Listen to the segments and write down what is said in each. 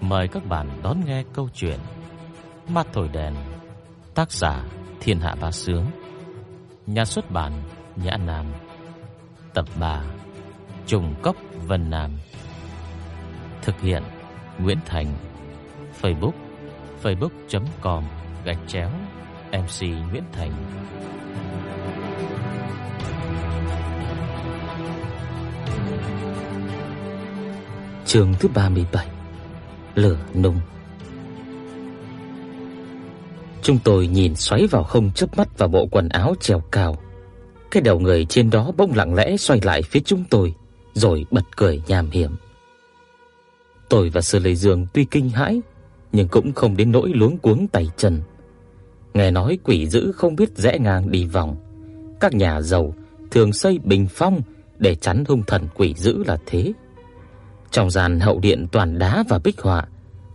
Mời các bạn đón nghe câu chuyện Mắt thổi đèn, Tác giả Thiên Hạ Bá Sướng, Nhà xuất bản Nhã Nam, Tập 3 Trùng Cốc Vân Nam, Thực hiện Nguyễn Thành, Facebook facebook.com gạch chéo MC Nguyễn Thành. Chương thứ 37 Lửa nung Chúng tôi nhìn xoáy vào không chớp mắt vào bộ quần áo treo cao. Cái đầu người trên đó bỗng lặng lẽ xoay lại phía chúng tôi, rồi bật cười nham hiểm. Tôi và Sư Lê Dương tuy kinh hãi, nhưng cũng không đến nỗi luống cuống tay chân. Nghe nói quỷ dữ không biết rẽ ngang đi vòng. Các nhà giàu thường xây bình phong để chắn hung thần quỷ dữ là thế. Trong gian hậu điện toàn đá và bích họa,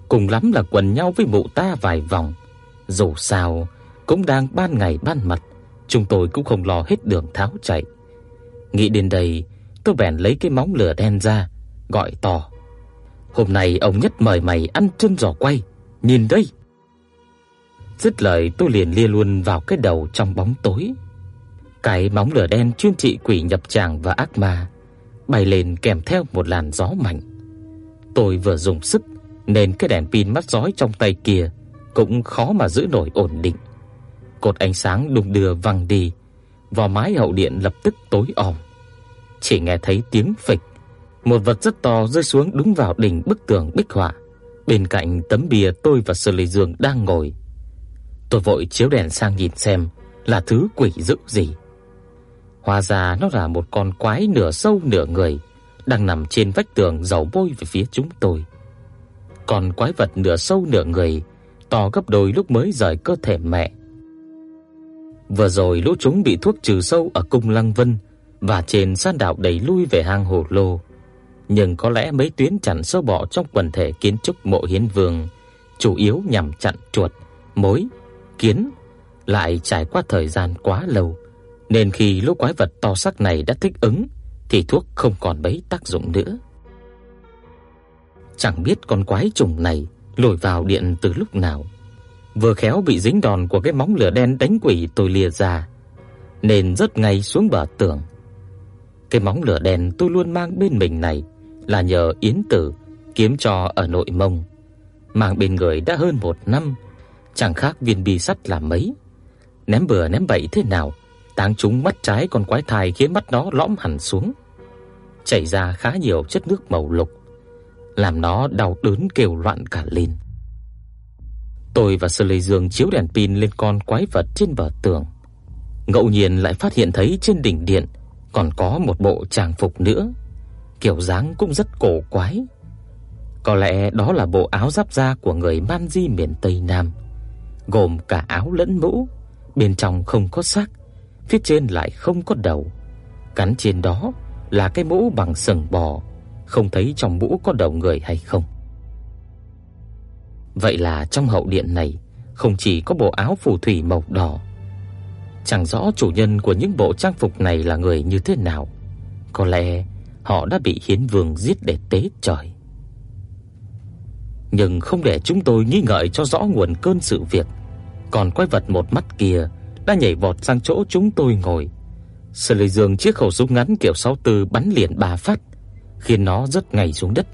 cùng lắm là quần nhau với mụ ta vài vòng. Dù sao cũng đang ban ngày ban mặt, chúng tôi cũng không lo hết đường tháo chạy. Nghĩ đến đây, tôi bèn lấy cái móng lửa đen ra, gọi to: "Hôm nay ông nhất mời mày ăn chân giò quay, nhìn đây." Dứt lời tôi liền lia luôn vào cái đầu trong bóng tối. Cái móng lửa đen chuyên trị quỷ nhập tràng và ác ma bay lên kèm theo một làn gió mạnh. Tôi vừa dùng sức nên cái đèn pin mắt rói trong tay kia cũng khó mà giữ nổi ổn định. Cột ánh sáng đung đưa văng đi, vỏ mái hậu điện lập tức tối om. Chỉ nghe thấy tiếng phịch, một vật rất to rơi xuống đúng vào đỉnh bức tường bích họa, bên cạnh tấm bia tôi và Sở Lệ Dương đang ngồi. Tôi vội chiếu đèn sang nhìn xem là thứ quỷ dữ gì. Hóa ra nó là một con quái nửa sâu nửa người đang nằm trên vách tường dầu bôi về phía chúng tôi. Còn quái vật nửa sâu nửa người to gấp đôi lúc mới rời cơ thể mẹ. Vừa rồi lũ chúng bị thuốc trừ sâu ở cung Lăng Vân và trên san đảo đẩy lui về hang Hồ Lô, nhưng có lẽ mấy tuyến chặn sâu bọ trong quần thể kiến trúc mộ Hiến Vương chủ yếu nhằm chặn chuột, mối, kiến lại trải qua thời gian quá lâu, nên khi lũ quái vật to xác này đã thích ứng thì thuốc không còn mấy tác dụng nữa. Chẳng biết con quái trùng này lội vào điện từ lúc nào. Vừa khéo bị dính đòn của cái móng lửa đen đánh quỷ tôi lìa ra, nên rớt ngay xuống bờ tường. Cái móng lửa đen tôi luôn mang bên mình này là nhờ Yến Tử kiếm cho ở nội mông, mang bên người đã hơn một năm, chẳng khác viên bi sắt là mấy. Ném bừa ném bậy thế nào, táng trúng mắt trái con quái thai khiến mắt nó lõm hẳn xuống, chảy ra khá nhiều chất nước màu lục làm nó đau đớn kêu loạn cả lên. Tôi và Sơ Lê Dương chiếu đèn pin lên con quái vật trên bờ tường. Ngẫu nhiên lại phát hiện thấy trên đỉnh điện còn có một bộ trang phục nữa, kiểu dáng cũng rất cổ quái. Có lẽ đó là bộ áo giáp da của người Man Di miền Tây Nam, gồm cả áo lẫn mũ, bên trong không có xác, phía trên lại không có đầu. Cắn trên đó là cái mũ bằng sừng bò không thấy trong mũ có đầu người hay không. Vậy là trong hậu điện này không chỉ có bộ áo phù thủy màu đỏ, chẳng rõ chủ nhân của những bộ trang phục này là người như thế nào. Có lẽ họ đã bị Hiến Vương giết để tế trời. Nhưng không để chúng tôi nghi ngờ cho rõ nguồn cơn sự việc, còn quái vật một mắt kia đã nhảy vọt sang chỗ chúng tôi ngồi. Sở Lệ Dương chiếc khẩu súng ngắn kiểu 64 bắn liền ba phát, khiến nó rớt ngay xuống đất.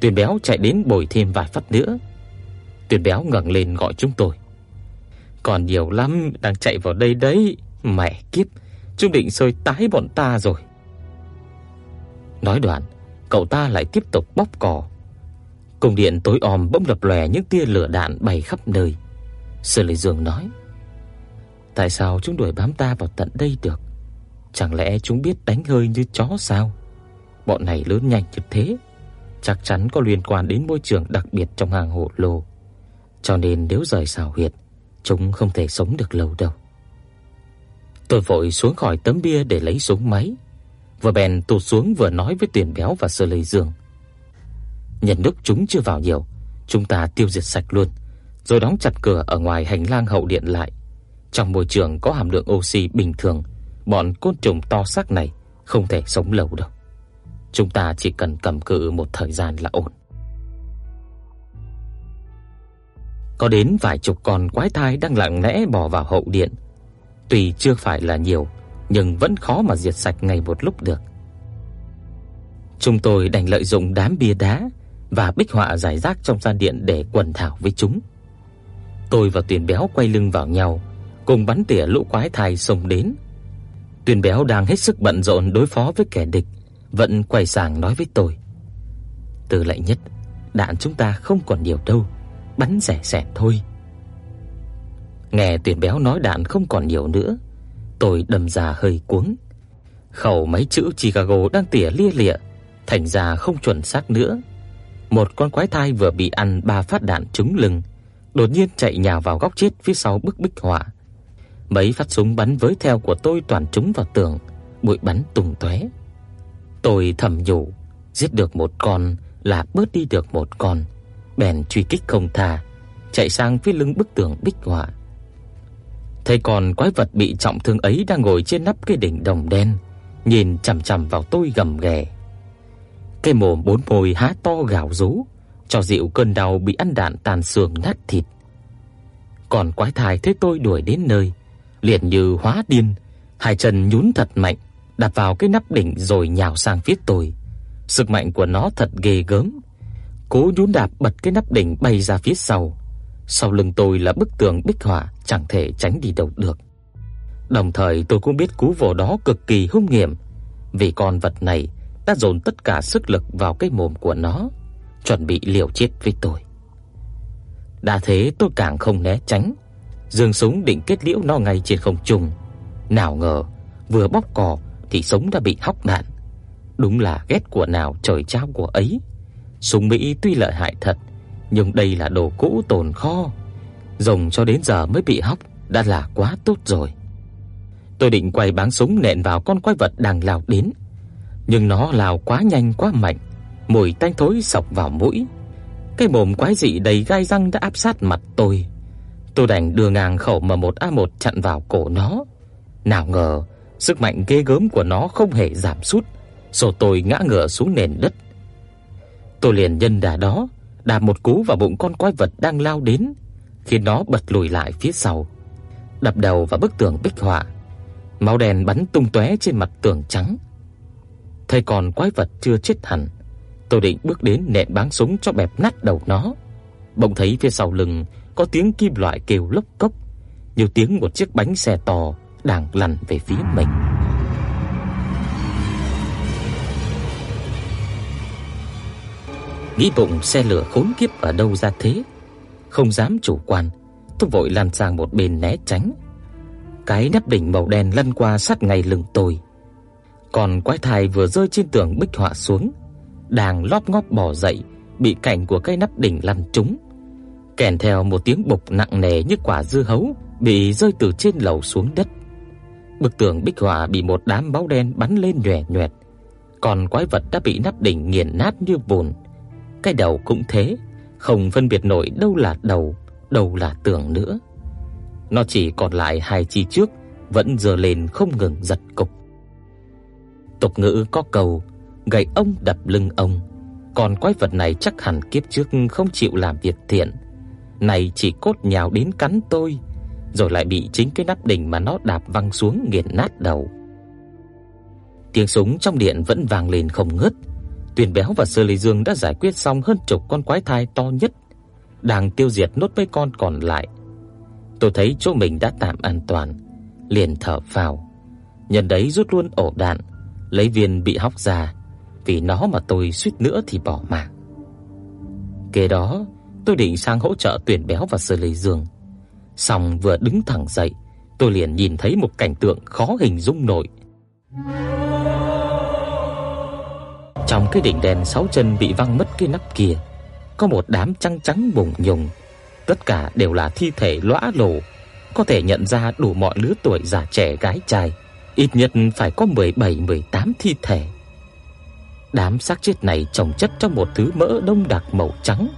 Tuyền béo chạy đến bồi thêm vài phát nữa. Tuyền béo ngẩng lên gọi chúng tôi. Còn nhiều lắm đang chạy vào đây đấy, mẹ kiếp, chúng định sơi tái bọn ta rồi. Nói đoạn, cậu ta lại tiếp tục bóp cò. Cung điện tối om bỗng lập lòe những tia lửa đạn bay khắp nơi. Sở Lệ Dương nói: "Tại sao chúng đuổi bám ta vào tận đây được? Chẳng lẽ chúng biết đánh hơi như chó sao?" Bọn này lớn nhanh như thế, chắc chắn có liên quan đến môi trường đặc biệt trong hàng hộ lô. Cho nên nếu rời xào huyệt, chúng không thể sống được lâu đâu. Tôi vội xuống khỏi tấm bia để lấy súng máy, vừa bèn tụt xuống vừa nói với Tiền Béo và Sơ Lê Dương. Nhân lúc chúng chưa vào nhiều, chúng ta tiêu diệt sạch luôn, rồi đóng chặt cửa ở ngoài hành lang hậu điện lại. Trong môi trường có hàm lượng oxy bình thường, bọn côn trùng to xác này không thể sống lâu đâu. Chúng ta chỉ cần cầm cự một thời gian là ổn. Có đến vài chục con quái thai đang lặng lẽ bò vào hậu điện. Tuy chưa phải là nhiều, nhưng vẫn khó mà diệt sạch ngay một lúc được. Chúng tôi đành lợi dụng đám bia đá và bích họa rải rác trong gian điện để quần thảo với chúng. Tôi và Tuyền Béo quay lưng vào nhau, cùng bắn tỉa lũ quái thai xông đến. Tuyền Béo đang hết sức bận rộn đối phó với kẻ địch, vẫn quay sang nói với tôi: "Từ lại nhất, đạn chúng ta không còn nhiều đâu, bắn rẻ rẻ thôi." Nghe Tuyền Béo nói đạn không còn nhiều nữa, tôi đầm ra hơi cuống. Khẩu mấy chữ Chicago đang tỉa lia lịa, thành ra không chuẩn xác nữa. Một con quái thai vừa bị ăn ba phát đạn trúng lưng, đột nhiên chạy nhào vào góc chết phía sau bức bích họa. Mấy phát súng bắn với theo của tôi toàn trúng vào tường, bụi bắn tung tóe. Tôi thầm nhủ, giết được một con là bớt đi được một con, bèn truy kích không tha, chạy sang phía lưng bức tường bích họa. Thấy con quái vật bị trọng thương ấy đang ngồi trên nắp cái đỉnh đồng đen, nhìn chằm chằm vào tôi gầm ghè. Cái mồm bốn môi há to gào rú, cho dịu cơn đau bị ăn đạn tàn xương nát thịt. Còn quái thai thấy tôi đuổi đến nơi, liền như hóa điên, hai chân nhún thật mạnh, đạp vào cái nắp đỉnh rồi nhào sang phía tôi. Sức mạnh của nó thật ghê gớm. Cố nhún đạp bật cái nắp đỉnh bay ra phía sau. Sau lưng tôi là bức tường bích họa, chẳng thể tránh đi đâu được. Đồng thời tôi cũng biết cú vồ đó cực kỳ hung hiểm, vì con vật này đã dồn tất cả sức lực vào cái mồm của nó, chuẩn bị liều chết với tôi. Đã thế tôi càng không né tránh, dương súng định kết liễu nó ngay trên không trung. Nào ngờ, vừa bóc cò thì súng đã bị hóc đạn. Đúng là ghét của nào trời trao của ấy. Súng Mỹ tuy lợi hại thật, nhưng đây là đồ cũ tồn kho, dùng cho đến giờ mới bị hóc đã là quá tốt rồi. Tôi định quay báng súng nện vào con quái vật đang lao đến, nhưng nó lao quá nhanh quá mạnh, mùi tanh thối sộc vào mũi. Cái mồm quái dị đầy gai răng đã áp sát mặt tôi. Tôi đành đưa ngang khẩu M1A1 chặn vào cổ nó. Nào ngờ, sức mạnh ghê gớm của nó không hề giảm sút, rồi tôi ngã ngửa xuống nền đất. Tôi liền nhân đà đó, đạp một cú vào bụng con quái vật đang lao đến, khiến nó bật lùi lại phía sau, đập đầu vào bức tường bích họa. Máu đen bắn tung tóe trên mặt tường trắng. Thấy còn quái vật chưa chết hẳn, tôi định bước đến nện báng súng cho bẹp nát đầu nó. Bỗng thấy phía sau lưng có tiếng kim loại kêu lốc cốc, như tiếng một chiếc bánh xe to đang lăn về phía mình. Nghĩ bụng xe lửa khốn kiếp ở đâu ra thế, không dám chủ quan, tôi vội lăn sang một bên né tránh. Cái nắp đỉnh màu đen lăn qua sát ngay lưng tôi. Còn quái thai vừa rơi trên tường bích họa xuống, đang lóp ngóp bò dậy, bị cảnh của cái nắp đỉnh lăn trúng, kèm theo một tiếng bục nặng nề như quả dưa hấu bị rơi từ trên lầu xuống đất. Bức tường bích họa bị một đám máu đen bắn lên nhòe nhòe. Còn quái vật đã bị nắp đỉnh nghiền nát như vụn. Cái đầu cũng thế, không phân biệt nổi đâu là đầu, đâu là tường nữa. Nó chỉ còn lại hai chi trước vẫn giơ lên không ngừng giật cục. Tục ngữ có câu gậy ông đập lưng ông, còn quái vật này chắc hẳn kiếp trước không chịu làm việc thiện, này chỉ cốt nhào đến cắn tôi, rồi lại bị chính cái nắp đỉnh mà nó đạp văng xuống nghiền nát đầu. Tiếng súng trong điện vẫn vang lên không ngớt. Tuyền Béo và Sơ Lê Dương đã giải quyết xong hơn chục con quái thai to nhất, đang tiêu diệt nốt mấy con còn lại. Tôi thấy chỗ mình đã tạm an toàn, liền thở phào. Nhân đấy rút luôn ổ đạn, lấy viên bị hóc ra, vì nó mà tôi suýt nữa thì bỏ mạng. Kế đó, tôi định sang hỗ trợ tuyển Béo và xử lý giường, Xong vừa đứng thẳng dậy, tôi liền nhìn thấy một cảnh tượng khó hình dung nổi. Trong cái đỉnh đèn sáu chân bị văng mất cái nắp kia, có một đám trắng trắng bùng nhùng, tất cả đều là thi thể lõa lồ, có thể nhận ra đủ mọi lứa tuổi già trẻ gái trai, ít nhất phải có 17 18 thi thể. Đám xác chết này chồng chất trong một thứ mỡ đông đặc màu trắng,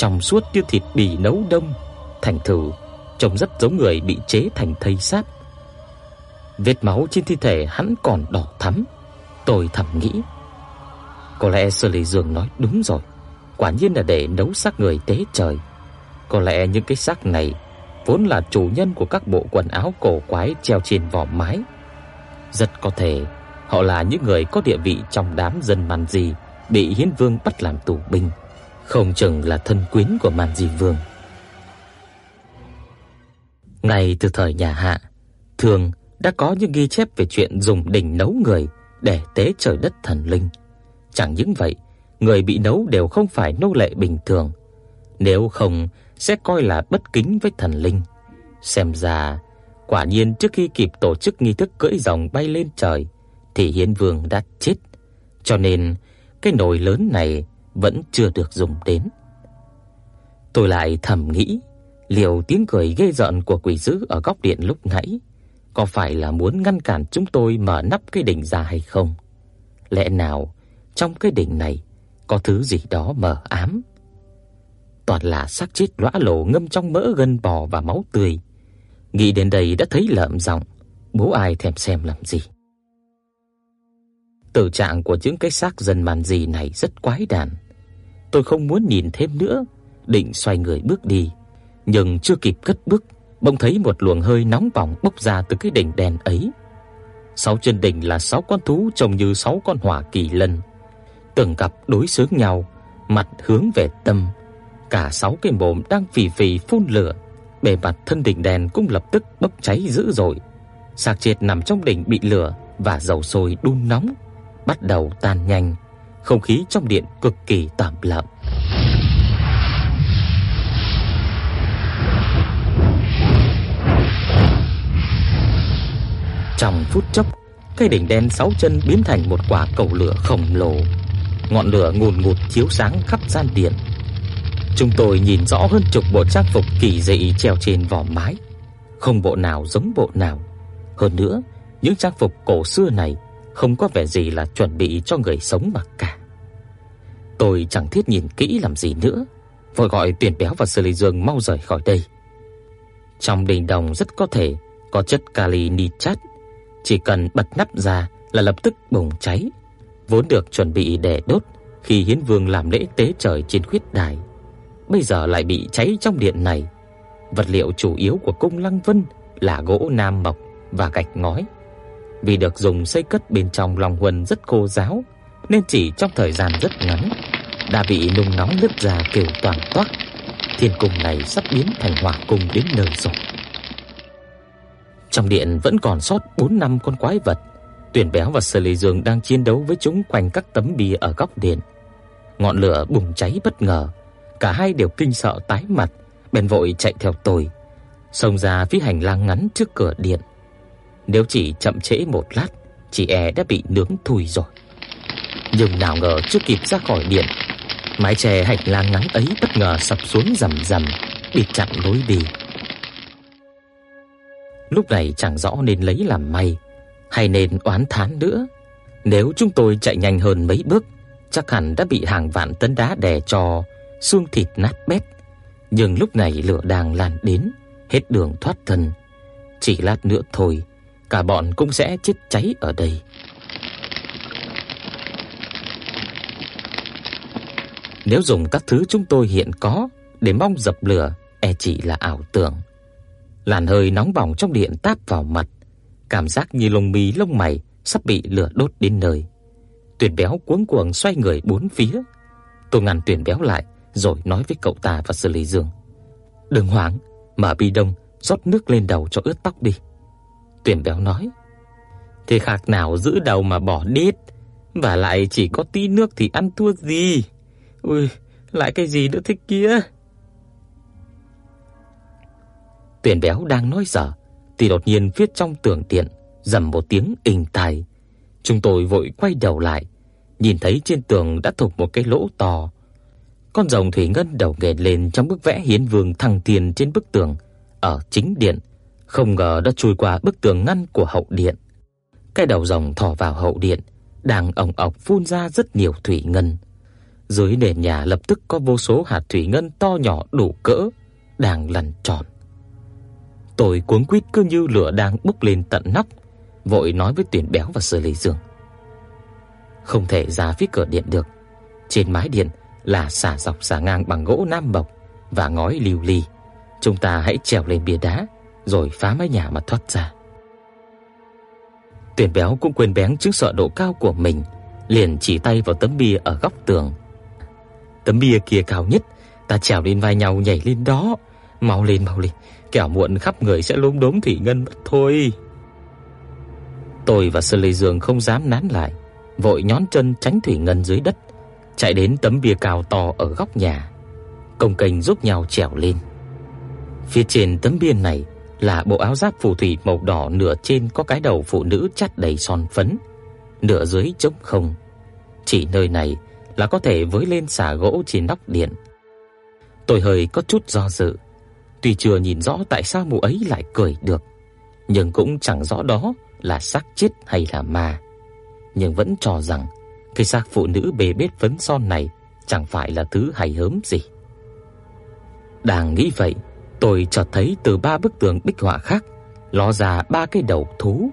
trong suốt như thịt bì nấu đông, thành thử trông rất giống người bị chế thành thây xác. Vết máu trên thi thể hắn còn đỏ thắm, Tôi thầm nghĩ, có lẽ Sở Lý Dương nói đúng rồi, quả nhiên là để nấu xác người tế trời. Có lẽ những cái xác này vốn là chủ nhân của các bộ quần áo cổ quái treo trên vỏ mái. Rất có thể họ là những người có địa vị trong đám dân Man gì bị Hiến Vương bắt làm tù binh, không chừng là thân quyến của màn Di Vương. Ngay từ thời nhà Hạ, thường đã có những ghi chép về chuyện dùng đỉnh nấu người để tế trời đất thần linh. Chẳng những vậy, người bị nấu đều không phải nô lệ bình thường, nếu không sẽ coi là bất kính với thần linh. Xem ra, quả nhiên trước khi kịp tổ chức nghi thức cưỡi rồng bay lên trời thì Hiến Vương đã chết, cho nên cái nồi lớn này vẫn chưa được dùng đến. Tôi lại thầm nghĩ, liệu tiếng cười ghê rợn của quỷ dữ ở góc điện lúc nãy có phải là muốn ngăn cản chúng tôi mở nắp cái đỉnh ra hay không? Lẽ nào trong cái đỉnh này có thứ gì đó mờ ám? Toàn là xác chết lõa lồ ngâm trong mỡ gân bò và máu tươi. Nghĩ đến đây đã thấy lợm giọng, bố ai thèm xem làm gì. Tử trạng của những cái xác dân màn gì này rất quái đản. Tôi không muốn nhìn thêm nữa, định xoay người bước đi, nhưng chưa kịp cất bước, bỗng thấy một luồng hơi nóng bỏng bốc ra từ cái đỉnh đèn ấy. Sáu chân đỉnh là sáu con thú trông như sáu con hỏa kỳ lân, từng cặp đối xướng nhau, mặt hướng về tâm. Cả sáu cái mồm đang phì phì phun lửa, bề mặt thân đỉnh đèn cũng lập tức bốc cháy dữ dội. Xác chết nằm trong đỉnh bị lửa và dầu sôi đun nóng, bắt đầu tan nhanh, không khí trong điện cực kỳ tạm lặng. Trong phút chốc, cây đỉnh đen sáu chân biến thành một quả cầu lửa khổng lồ. Ngọn lửa ngùn ngụt chiếu sáng khắp gian điện. Chúng tôi nhìn rõ hơn chục bộ trang phục kỳ dị treo trên vỏ mái, không bộ nào giống bộ nào. Hơn nữa, những trang phục cổ xưa này không có vẻ gì là chuẩn bị cho người sống mà cả. Tôi chẳng thiết nhìn kỹ làm gì nữa, vội gọi Tuyển Béo và Sư Lý Dương mau rời khỏi đây. Trong đình đồng rất có thể có chất kali nitrat, chỉ cần bật nắp ra là lập tức bùng cháy, vốn được chuẩn bị để đốt khi Hiến Vương làm lễ tế trời trên khuyết đài, bây giờ lại bị cháy trong điện này. Vật liệu chủ yếu của cung Lăng Vân là gỗ nam mộc và gạch ngói vì được dùng xây cất bên trong lòng huân rất khô ráo, nên chỉ trong thời gian rất ngắn đã bị nung nóng nứt ra kiểu toàn toát. Thiên cung này sắp biến thành hỏa cung đến nơi rồi. Trong điện vẫn còn sót 4 năm con quái vật. Tuyển Béo và Sơ Lê Dương đang chiến đấu với chúng quanh các tấm bia ở góc điện. Ngọn lửa bùng cháy bất ngờ, cả hai đều kinh sợ tái mặt, bèn vội chạy theo tôi, xông ra phía hành lang ngắn trước cửa điện. Nếu chỉ chậm trễ một lát, chị e đã bị nướng thui rồi. Nhưng nào ngờ chưa kịp ra khỏi điện, mái che hành lang ngắn ấy bất ngờ sập xuống rầm rầm, bị chặn lối đi. Lúc này chẳng rõ nên lấy làm may hay nên oán thán nữa. Nếu chúng tôi chạy nhanh hơn mấy bước, chắc hẳn đã bị hàng vạn tấn đá đè cho xương thịt nát bét. Nhưng lúc này lửa đang lan đến, hết đường thoát thân. Chỉ lát nữa thôi, cả bọn cũng sẽ chết cháy ở đây. Nếu dùng các thứ chúng tôi hiện có để mong dập lửa, e chỉ là ảo tưởng. Làn hơi nóng bỏng trong điện táp vào mặt, cảm giác như lông mi lông mày sắp bị lửa đốt đến nơi. Tuyển béo cuống cuồng xoay người bốn phía. Tôi ngăn Tuyển béo lại rồi nói với cậu ta và Sư Lý Dương: "Đừng hoảng, mở bi đông, rót nước lên đầu cho ướt tóc đi." Tuyển béo nói: "Thế khác nào giữ đầu mà bỏ đít, và lại chỉ có tí nước thì ăn thua gì. Ui, lại cái gì nữa thế kia?" Tuyển béo đang nói dở thì đột nhiên phía trong tường điện rầm một tiếng inh tai. Chúng tôi vội quay đầu lại, nhìn thấy trên tường đã thủng một cái lỗ to. Con rồng thủy ngân đầu nghề lên trong bức vẽ hiến vương thăng tiền trên bức tường ở chính điện, không ngờ đã chui qua bức tường ngăn của hậu điện. Cái đầu rồng thò vào hậu điện, đang ồng ọc phun ra rất nhiều thủy ngân. Dưới nền nhà lập tức có vô số hạt thủy ngân to nhỏ đủ cỡ đang lăn tròn. Tôi cuống quýt cứ như lửa đang bốc lên tận nóc, vội nói với Tuyển Béo và Sở Lý Dương. không thể ra phía cửa điện được. Trên mái điện là xà dọc xà ngang bằng gỗ nam bọc và ngói lưu ly. Chúng ta hãy trèo lên bia đá rồi phá mái nhà mà thoát ra. Tuyển béo cũng quên bén trước sợ độ cao của mình, liền chỉ tay vào tấm bia ở góc tường. Tấm bia kia cao nhất, ta trèo lên vai nhau nhảy lên đó, mau lên mau lên, kẻo muộn khắp người sẽ lốm đốm thủy ngân mất thôi. Tôi và Sơ Lê Dương không dám nán lại, vội nhón chân tránh thủy ngân dưới đất, chạy đến tấm bia cao to ở góc nhà, công kênh giúp nhau trèo lên. Phía trên tấm bia này là bộ áo giáp phù thủy màu đỏ, nửa trên có cái đầu phụ nữ chát đầy son phấn, nửa dưới trống không. Chỉ nơi này là có thể với lên xà gỗ trên nóc điện. Tôi hơi có chút do dự, tuy chưa nhìn rõ tại sao mụ ấy lại cười được, nhưng cũng chẳng rõ đó là xác chết hay là ma, nhưng vẫn cho rằng cái xác phụ nữ bề bết phấn son này chẳng phải là thứ hay hớm gì. Đang nghĩ vậy, tôi chợt thấy từ ba bức tường bích họa khác ló ra ba cái đầu thú,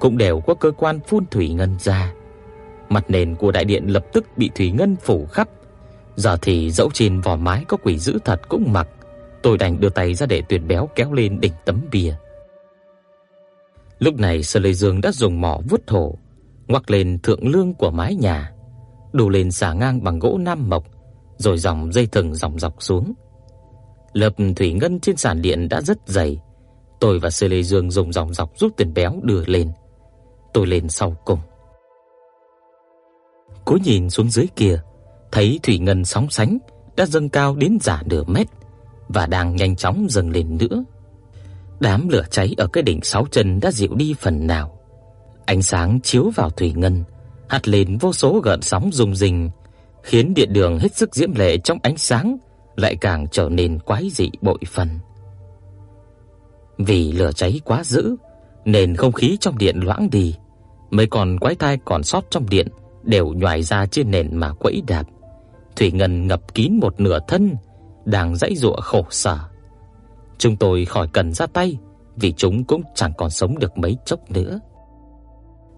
cũng đều có cơ quan phun thủy ngân ra. Mặt nền của đại điện lập tức bị thủy ngân phủ khắp. Giờ thì dẫu trên vỏ mái có quỷ dữ thật cũng mặc, tôi đành đưa tay ra để tuyệt béo kéo lên đỉnh tấm bia. Lúc này Sơ Lê Dương đã dùng mỏ vuốt thổ, ngoắc lên thượng lương của mái nhà, đổ lên xà ngang bằng gỗ nam mộc, rồi dòng dây thừng dòng dọc xuống. Lớp thủy ngân trên sàn điện đã rất dày. Tôi và Sơ Lê Dương dùng dòng dọc giúp tiền béo đưa lên. Tôi lên sau cùng. Cố nhìn xuống dưới kia, thấy thủy ngân sóng sánh đã dâng cao đến giả nửa mét và đang nhanh chóng dâng lên nữa. Đám lửa cháy ở cái đỉnh sáu chân đã dịu đi phần nào. Ánh sáng chiếu vào thủy ngân, hắt lên vô số gợn sóng rung rinh, khiến điện đường hết sức diễm lệ trong ánh sáng lại càng trở nên quái dị bội phần. Vì lửa cháy quá dữ, nên không khí trong điện loãng đi, mấy con quái thai còn sót trong điện đều nhòi ra trên nền mà quẫy đạp. Thủy ngân ngập kín một nửa thân, đang giãy giụa khổ sở. Chúng tôi khỏi cần ra tay, vì chúng cũng chẳng còn sống được mấy chốc nữa.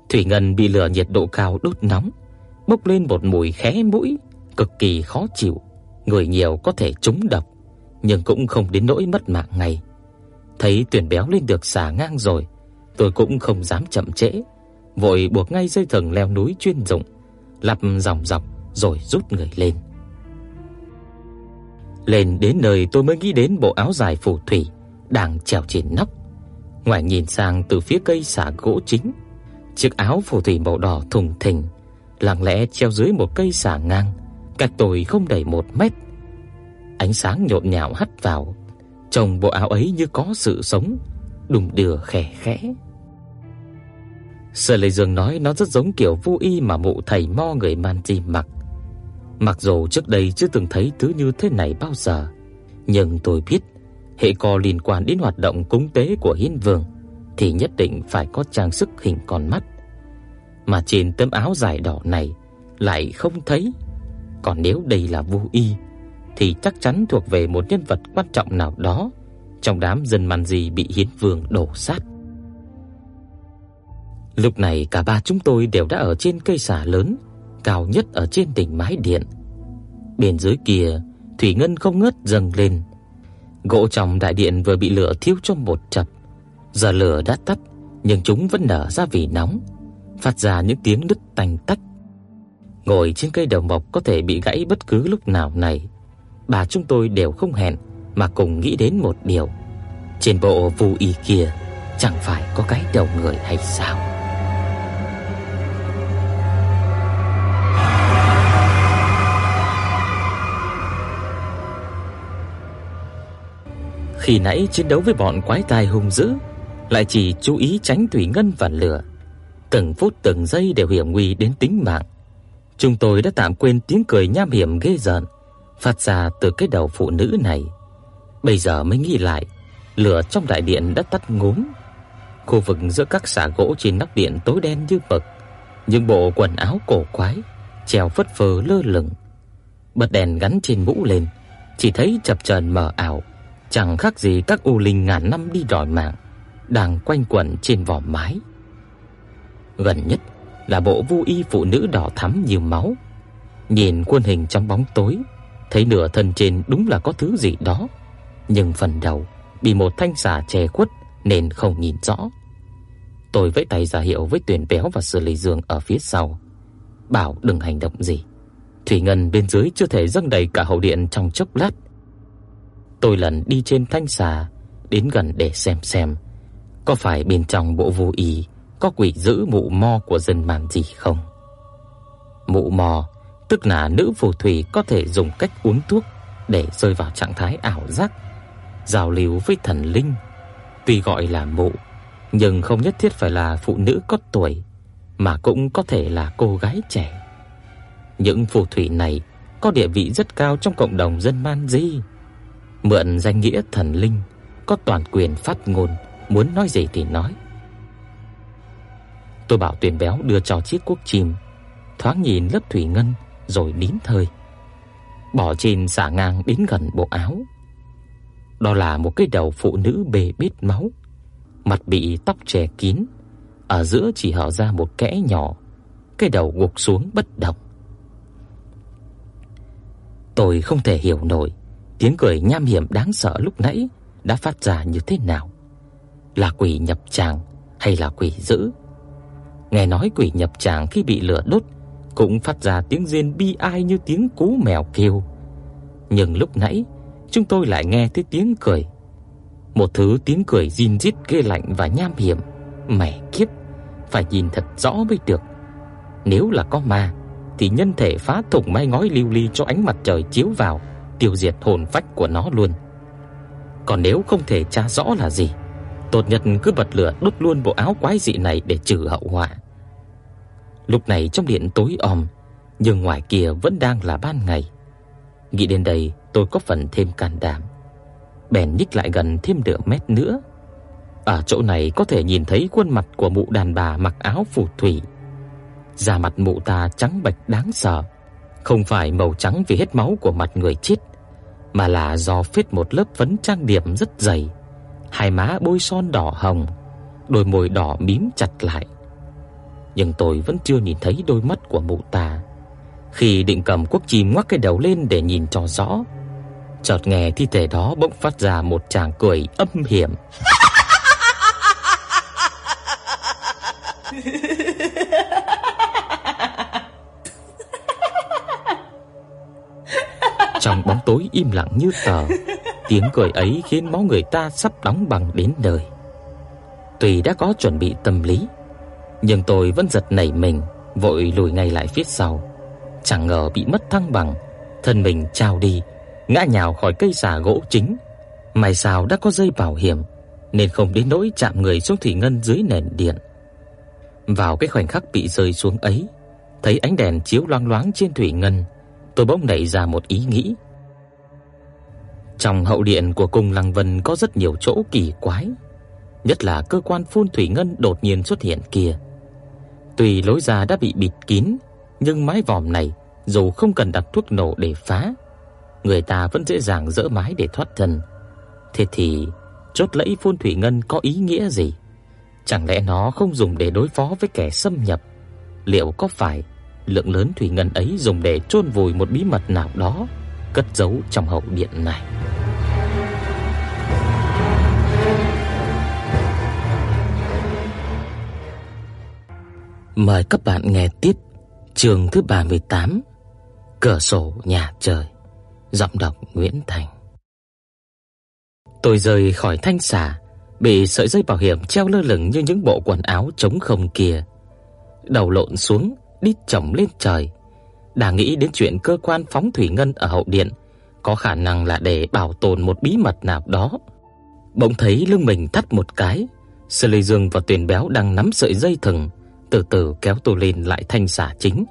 Thủy ngân bị lửa nhiệt độ cao đốt nóng, bốc lên một mùi khé mũi, cực kỳ khó chịu. Người nhiều có thể trúng độc, nhưng cũng không đến nỗi mất mạng ngay. Thấy tuyển béo lên được xả ngang rồi, tôi cũng không dám chậm trễ, vội buộc ngay dây thừng leo núi chuyên dụng, lặp dòng dọc rồi rút người lên. Lên đến nơi tôi mới nghĩ đến bộ áo dài phù thủy đang treo trên nóc. Ngoài nhìn sang từ phía cây xả gỗ chính, chiếc áo phù thủy màu đỏ thùng thình lặng lẽ treo dưới một cây xả ngang, cách tôi không đầy một mét. Ánh sáng nhộn nhạo hắt vào, trông bộ áo ấy như có sự sống, đùng đưa khẽ khẽ. Sở Lệ Dương nói nó rất giống kiểu vô y mà mụ thầy mo người Manji mặc. Mặc dù trước đây chưa từng thấy thứ như thế này bao giờ, nhưng tôi biết hệ có liên quan đến hoạt động cúng tế của Hiên Vương thì nhất định phải có trang sức hình con mắt. Mà trên tấm áo dài đỏ này lại không thấy. Còn nếu đây là vô y thì chắc chắn thuộc về một nhân vật quan trọng nào đó trong đám dân man gì bị Hiến Vương đổ sát. Lúc này cả ba chúng tôi đều đã ở trên cây xà lớn, cao nhất ở trên đỉnh mái điện. Bên dưới kia, thủy ngân không ngớt dâng lên. Gỗ trong đại điện vừa bị lửa thiêu cho một chập. Giờ lửa đã tắt, nhưng chúng vẫn nở ra vì nóng, phát ra những tiếng đứt tanh tách. Ngồi trên cây đầu mộc có thể bị gãy bất cứ lúc nào này. Bà chúng tôi đều không hẹn mà cùng nghĩ đến một điều. Trên bộ phù y kia chẳng phải có cái đầu người hay sao? Khi nãy chiến đấu với bọn quái tai hung dữ, lại chỉ chú ý tránh thủy ngân và lửa, từng phút từng giây đều hiểm nguy đến tính mạng. Chúng tôi đã tạm quên tiếng cười nham hiểm ghê rợn phát ra từ cái đầu phụ nữ này. Bây giờ mới nghĩ lại, lửa trong đại điện đã tắt ngúm. Khu vực giữa các xà gỗ trên nóc điện tối đen như mực, những bộ quần áo cổ quái treo phất phơ lơ lửng. Bật đèn gắn trên mũ lên, chỉ thấy chập chờn mờ ảo, chẳng khác gì các u linh ngàn năm đi đòi mạng đang quanh quẩn trên vỏ mái. Gần nhất, là bộ vu y phụ nữ đỏ thắm như máu. Nhìn khuôn hình trong bóng tối, thấy nửa thân trên đúng là có thứ gì đó, nhưng phần đầu bị một thanh xà che khuất nên không nhìn rõ. Tôi vẫy tay ra hiệu với Tuyền Béo và Sư lý Dương ở phía sau, bảo đừng hành động gì. Thủy ngân bên dưới chưa thể dâng đầy cả hậu điện trong chốc lát. Tôi lần đi trên thanh xà đến gần để xem xem có phải bên trong bộ vô y có quỷ dữ mụ mo của dân bản gì không. Mụ mò tức là nữ phù thủy có thể dùng cách uống thuốc để rơi vào trạng thái ảo giác, giao lưu với thần linh. Tuy gọi là mụ, nhưng không nhất thiết phải là phụ nữ có tuổi, mà cũng có thể là cô gái trẻ. Những phù thủy này có địa vị rất cao trong cộng đồng dân man di, mượn danh nghĩa thần linh, có toàn quyền phát ngôn, muốn nói gì thì nói. Tôi bảo Tuyền Béo đưa cho chiếc cuốc chim, thoáng nhìn lớp thủy ngân rồi nín thời Bỏ trên xả ngang đến gần bộ áo. Đó là một cái đầu phụ nữ bê bết máu, mặt bị tóc che kín, ở giữa chỉ hở ra một kẽ nhỏ, cái đầu gục xuống bất động. Tôi không thể hiểu nổi tiếng cười nham hiểm đáng sợ lúc nãy đã phát ra như thế nào. Là quỷ nhập tràng hay là quỷ dữ? Nghe nói quỷ nhập tràng khi bị lửa đốt cũng phát ra tiếng rên bi ai như tiếng cú mèo kêu. Nhưng lúc nãy, chúng tôi lại nghe thấy tiếng cười. Một thứ tiếng cười rin rít ghê lạnh và nham hiểm. Mẹ kiếp, phải nhìn thật rõ mới được. Nếu là có ma thì nhân thể phá thủng mái ngói lưu ly cho ánh mặt trời chiếu vào, tiêu diệt hồn phách của nó luôn. Còn nếu không thể tra rõ là gì, tốt nhất cứ bật lửa đốt luôn bộ áo quái dị này để trừ hậu họa. Lúc này trong điện tối om, nhưng ngoài kia vẫn đang là ban ngày. Nghĩ đến đây, tôi có phần thêm can đảm. Bèn nhích lại gần thêm nửa mét nữa. Ở chỗ này có thể nhìn thấy khuôn mặt của mụ đàn bà mặc áo phù thủy. Da mặt mụ ta trắng bệch đáng sợ, không phải màu trắng vì hết máu của mặt người chết, mà là do phết một lớp phấn trang điểm rất dày. Hai má bôi son đỏ hồng, đôi môi đỏ mím chặt lại nhưng tôi vẫn chưa nhìn thấy đôi mắt của mụ ta. Khi định cầm quốc chim ngoắc cái đầu lên để nhìn cho rõ, chợt nghe thi thể đó bỗng phát ra một tràng cười âm hiểm. Trong bóng tối im lặng như tờ, tiếng cười ấy khiến máu người ta sắp đóng bằng đến đời. Tuy đã có chuẩn bị tâm lý, nhưng tôi vẫn giật nảy mình, vội lùi ngay lại phía sau. Chẳng ngờ bị mất thăng bằng, thân mình trao đi, ngã nhào khỏi cây xà gỗ chính. May sao đã có dây bảo hiểm, nên không đến nỗi chạm người xuống thủy ngân dưới nền điện. Vào cái khoảnh khắc bị rơi xuống ấy, thấy ánh đèn chiếu loang loáng trên thủy ngân, tôi bỗng nảy ra một ý nghĩ. Trong hậu điện của cung Lăng Vân có rất nhiều chỗ kỳ quái, nhất là cơ quan phun thủy ngân đột nhiên xuất hiện kia. Tuy lối ra đã bị bịt kín, nhưng mái vòm này dù không cần đặt thuốc nổ để phá, người ta vẫn dễ dàng dỡ mái để thoát thân. Thế thì chốt lẫy phun thủy ngân có ý nghĩa gì? Chẳng lẽ nó không dùng để đối phó với kẻ xâm nhập? Liệu có phải lượng lớn thủy ngân ấy dùng để chôn vùi một bí mật nào đó cất giấu trong hậu điện này? Mời các bạn nghe tiếp chương thứ 38 Cửa sổ nhà trời Giọng đọc Nguyễn Thành Tôi rời khỏi thanh xà Bị sợi dây bảo hiểm treo lơ lửng như những bộ quần áo trống không kia Đầu lộn xuống, đít chồng lên trời đang nghĩ đến chuyện cơ quan phóng thủy ngân ở hậu điện Có khả năng là để bảo tồn một bí mật nào đó Bỗng thấy lưng mình thắt một cái Sư Lê Dương và Tuyền Béo đang nắm sợi dây thừng từ từ kéo tôi lên lại thanh xả chính.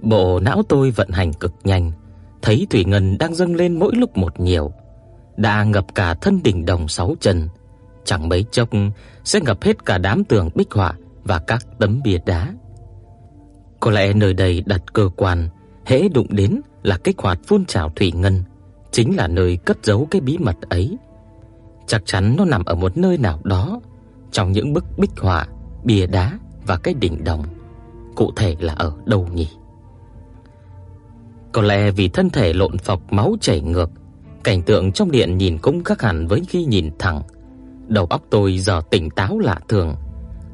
Bộ não tôi vận hành cực nhanh, thấy thủy ngân đang dâng lên mỗi lúc một nhiều, đã ngập cả thân đỉnh đồng sáu chân, chẳng mấy chốc sẽ ngập hết cả đám tường bích họa và các tấm bia đá. Có lẽ nơi đây đặt cơ quan, hễ đụng đến là kích hoạt phun trào thủy ngân, chính là nơi cất giấu cái bí mật ấy. Chắc chắn nó nằm ở một nơi nào đó trong những bức bích họa bia đá và cái đỉnh đồng, cụ thể là ở đâu nhỉ? Có lẽ vì thân thể lộn phọc máu chảy ngược, cảnh tượng trong điện nhìn cũng khác hẳn với khi nhìn thẳng. Đầu óc tôi giờ tỉnh táo lạ thường,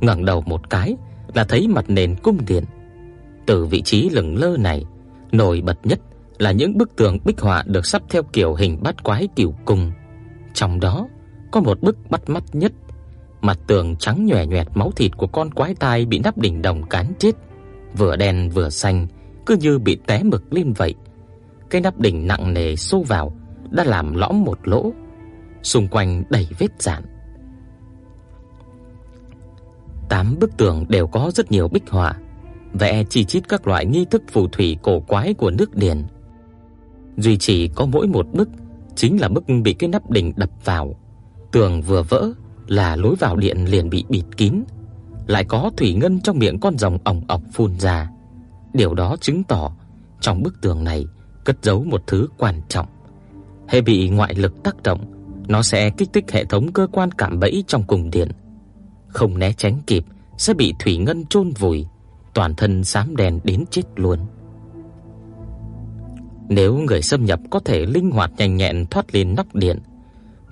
ngẩng đầu một cái là thấy mặt nền cung điện. Từ vị trí lửng lơ này, nổi bật nhất là những bức tường bích họa được sắp theo kiểu hình bát quái cửu cung. Trong đó có một bức bắt mắt nhất, mặt tường trắng nhòe nhòe máu thịt của con quái tai bị nắp đỉnh đồng cán chết, vừa đen vừa xanh, cứ như bị té mực lên vậy. Cái nắp đỉnh nặng nề xô vào đã làm lõm một lỗ, xung quanh đầy vết rạn. Tám bức tường đều có rất nhiều bích họa, vẽ chi chít các loại nghi thức phù thủy cổ quái của nước Điền. Duy chỉ có mỗi một bức chính là bức bị cái nắp đỉnh đập vào, tường vừa vỡ là lối vào điện liền bị bịt kín, lại có thủy ngân trong miệng con rồng ỏng ọc phun ra. Điều đó chứng tỏ trong bức tường này cất giấu một thứ quan trọng. Hệ bị ngoại lực tác động, nó sẽ kích thích hệ thống cơ quan cảm bẫy trong cung điện. Không né tránh kịp sẽ bị thủy ngân chôn vùi, toàn thân xám đen đến chết luôn. Nếu người xâm nhập có thể linh hoạt nhanh nhẹn thoát lên nóc điện,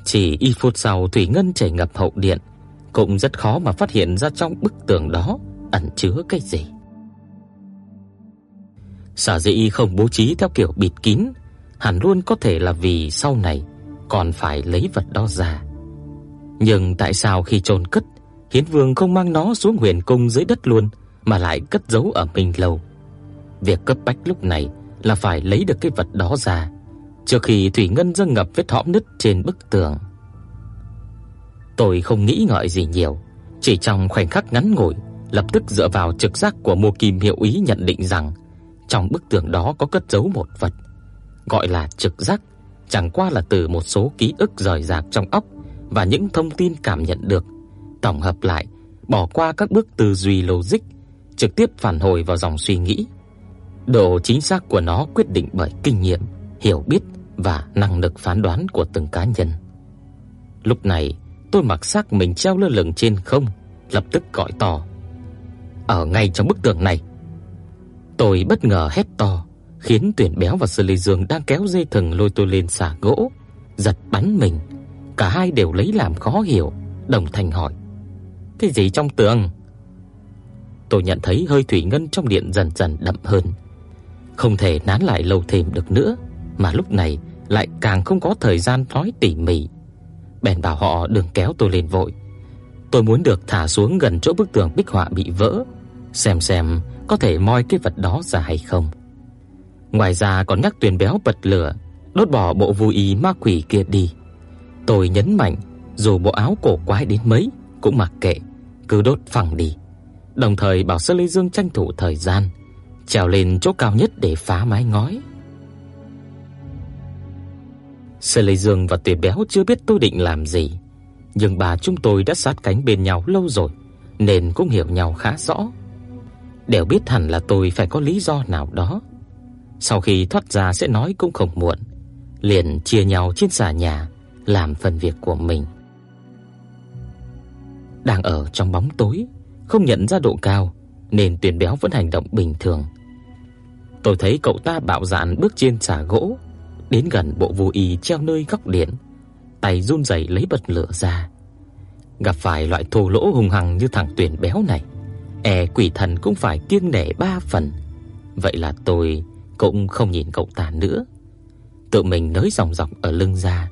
chỉ y phút sau thủy ngân chảy ngập hậu điện, cũng rất khó mà phát hiện ra trong bức tường đó ẩn chứa cái gì. Sở dĩ không bố trí theo kiểu bịt kín, hẳn luôn có thể là vì sau này còn phải lấy vật đó ra. Nhưng tại sao khi chôn cất, Hiến Vương không mang nó xuống huyền cung dưới đất luôn mà lại cất giấu ở Minh lâu? Việc cấp bách lúc này là phải lấy được cái vật đó ra trước khi thủy ngân dâng ngập vết hõm nứt trên bức tường. Tôi không nghĩ ngợi gì nhiều, chỉ trong khoảnh khắc ngắn ngủi, lập tức dựa vào trực giác của Mộ Kim hiệu ý nhận định rằng trong bức tường đó có cất giấu một vật, gọi là trực giác, chẳng qua là từ một số ký ức rời rạc trong óc và những thông tin cảm nhận được, tổng hợp lại, bỏ qua các bước tư duy logic, trực tiếp phản hồi vào dòng suy nghĩ. Độ chính xác của nó quyết định bởi kinh nghiệm, hiểu biết và năng lực phán đoán của từng cá nhân. Lúc này, tôi mặc xác mình treo lơ lửng trên không, lập tức gọi to: "Ở ngay trong bức tường này!" Tôi bất ngờ hét to, khiến Tuyển Béo và Sơ Lê Dương đang kéo dây thừng lôi tôi lên xà gỗ, giật bắn mình. Cả hai đều lấy làm khó hiểu, đồng thanh hỏi: "Cái gì trong tường?" Tôi nhận thấy hơi thủy ngân trong điện dần dần đậm hơn, không thể nán lại lâu thêm được nữa, mà lúc này lại càng không có thời gian nói tỉ mỉ. Bèn bảo họ đừng kéo tôi lên vội. Tôi muốn được thả xuống gần chỗ bức tường bích họa bị vỡ, xem xem có thể moi cái vật đó ra hay không. Ngoài ra còn nhắc Tuyền Béo bật lửa, đốt bỏ bộ vui y ma quỷ kia đi. Tôi nhấn mạnh, dù bộ áo cổ quái đến mấy cũng mặc kệ, cứ đốt phẳng đi. Đồng thời bảo Sơ Lý Dương tranh thủ thời gian, trèo lên chỗ cao nhất để phá mái ngói. Sơ Lý Dương và Tuyệt Béo chưa biết tôi định làm gì, nhưng bà chúng tôi đã sát cánh bên nhau lâu rồi nên cũng hiểu nhau khá rõ. Đều biết hẳn là tôi phải có lý do nào đó. Sau khi thoát ra sẽ nói cũng không muộn, liền chia nhau trên xà nhà làm phần việc của mình. Đang ở trong bóng tối, không nhận ra độ cao nên Tuyển Béo vẫn hành động bình thường. Tôi thấy cậu ta bạo dạn bước trên xà gỗ, đến gần bộ vô y treo nơi góc điện, tay run rẩy lấy bật lửa ra. Gặp phải loại thô lỗ hung hăng như thằng Tuyển Béo này, e quỷ thần cũng phải kiêng nể ba phần. Vậy là tôi cũng không nhìn cậu ta nữa. Tự mình nới dòng dọc ở lưng ra,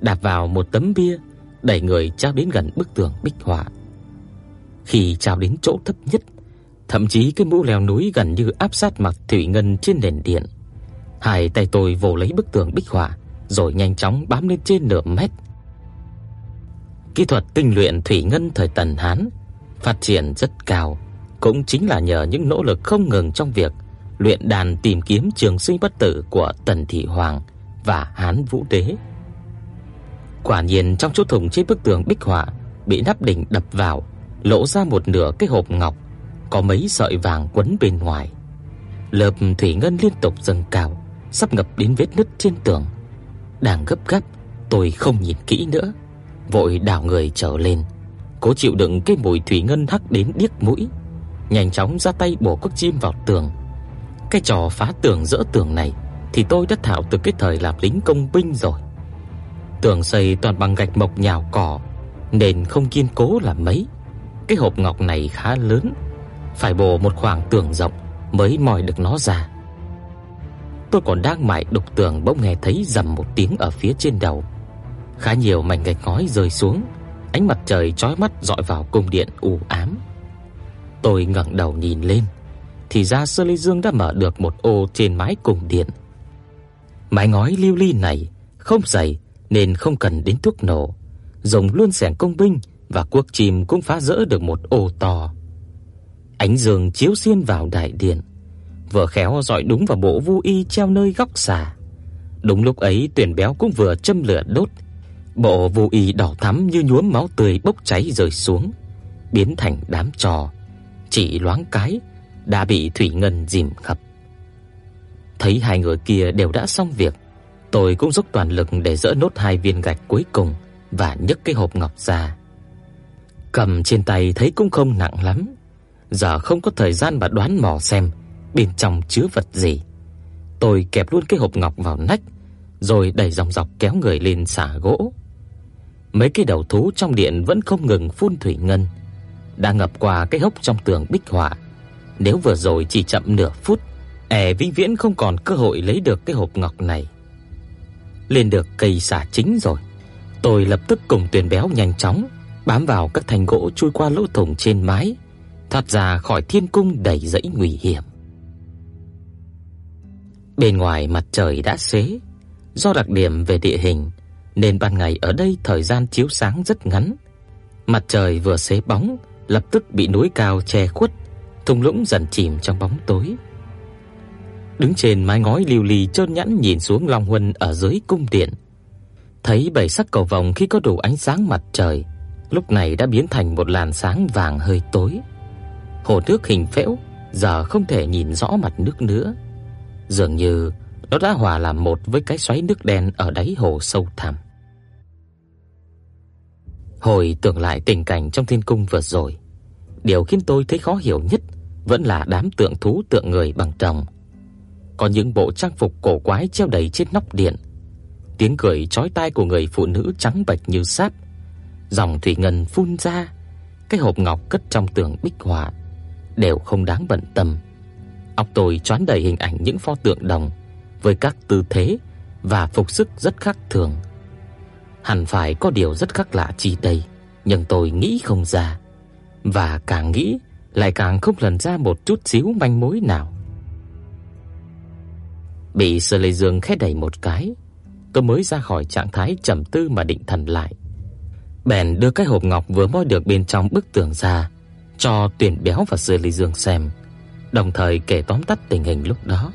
đạp vào một tấm bia, đẩy người trao đến gần bức tường bích họa. Khi trào đến chỗ thấp nhất, thậm chí cái mũ leo núi gần như áp sát mặt thủy ngân trên nền điện. Hai tay tôi vồ lấy bức tường bích họa, rồi nhanh chóng bám lên trên nửa mét. Kỹ thuật tinh luyện thủy ngân thời Tần Hán phát triển rất cao, cũng chính là nhờ những nỗ lực không ngừng trong việc luyện đàn tìm kiếm trường sinh bất tử của Tần Thị Hoàng và Hán Vũ Đế. Quả nhiên trong chỗ thủng trên bức tường bích họa bị nắp đỉnh đập vào, lộ ra một nửa cái hộp ngọc có mấy sợi vàng quấn bên ngoài. Lớp thủy ngân liên tục dâng cao, sắp ngập đến vết nứt trên tường. Đang gấp gáp, tôi không nhìn kỹ nữa, vội đảo người trở lên, cố chịu đựng cái mùi thủy ngân hắc đến điếc mũi, nhanh chóng ra tay bổ cước chim vào tường. Cái trò phá tường dỡ tường này thì tôi đã thạo từ cái thời làm lính công binh rồi. Tường xây toàn bằng gạch mộc nhào cỏ nên không kiên cố là mấy. Cái hộp ngọc này khá lớn, phải bổ một khoảng tường rộng mới moi được nó ra. Tôi còn đang mải đục tường bỗng nghe thấy rầm một tiếng ở phía trên đầu. Khá nhiều mảnh gạch ngói rơi xuống, ánh mặt trời chói mắt dọi vào cung điện u ám. Tôi ngẩng đầu nhìn lên, thì ra Sơ Lê Dương đã mở được một ô trên mái cung điện. Mái ngói lưu ly này không dày nên không cần đến thuốc nổ, dùng luôn xẻng công binh và cuốc chim cũng phá rỡ được một ô to. Ánh dương chiếu xuyên vào đại điện, vừa khéo dọi đúng vào bộ vu y treo nơi góc xà. Đúng lúc ấy Tuyển Béo cũng vừa châm lửa đốt, bộ vu y đỏ thắm như nhuốm máu tươi bốc cháy rơi xuống, biến thành đám tro, chỉ loáng cái đã bị thủy ngân dìm khắp. Thấy hai người kia đều đã xong việc, tôi cũng dốc toàn lực để dỡ nốt hai viên gạch cuối cùng và nhấc cái hộp ngọc ra. Cầm trên tay thấy cũng không nặng lắm, giờ không có thời gian mà đoán mò xem bên trong chứa vật gì. Tôi kẹp luôn cái hộp ngọc vào nách, rồi đẩy dòng dọc kéo người lên xả gỗ. Mấy cái đầu thú trong điện vẫn không ngừng phun thủy ngân, đã ngập qua cái hốc trong tường bích họa. Nếu vừa rồi chỉ chậm nửa phút, e vĩnh viễn không còn cơ hội lấy được cái hộp ngọc này. Lên được cây xả chính rồi, tôi lập tức cùng Tuyền Béo nhanh chóng bám vào các thành gỗ chui qua lỗ thủng trên mái, thoát ra khỏi thiên cung đầy rẫy nguy hiểm. Bên ngoài mặt trời đã xế, do đặc điểm về địa hình nên ban ngày ở đây thời gian chiếu sáng rất ngắn. Mặt trời vừa xế bóng, lập tức bị núi cao che khuất, thung lũng dần chìm trong bóng tối. Đứng trên mái ngói lưu ly trơn nhẵn nhìn xuống Long Huân ở dưới cung điện, thấy bảy sắc cầu vồng khi có đủ ánh sáng mặt trời, lúc này đã biến thành một làn sáng vàng hơi tối. Hồ nước hình phễu giờ không thể nhìn rõ mặt nước nữa dường như nó đã hòa làm một với cái xoáy nước đen ở đáy hồ sâu thẳm. Hồi tưởng lại tình cảnh trong thiên cung vừa rồi, điều khiến tôi thấy khó hiểu nhất vẫn là đám tượng thú tượng người bằng đồng. Có những bộ trang phục cổ quái treo đầy trên nóc điện, tiếng cười chói tai của người phụ nữ trắng bệch như sáp, dòng thủy ngân phun ra, cái hộp ngọc cất trong tường bích họa đều không đáng bận tâm. Óc tôi choán đầy hình ảnh những pho tượng đồng với các tư thế và phục sức rất khác thường. Hẳn phải có điều rất khác lạ chi đây, nhưng tôi nghĩ không ra. Và càng nghĩ lại càng không lần ra một chút xíu manh mối nào. Bị Sơ Lê Dương khẽ đẩy một cái, tôi mới ra khỏi trạng thái trầm tư mà định thần lại. Bèn đưa cái hộp ngọc vừa moi được bên trong bức tường ra cho Tuyển Béo và sư ly Dương xem đồng thời kể tóm tắt tình hình lúc đó.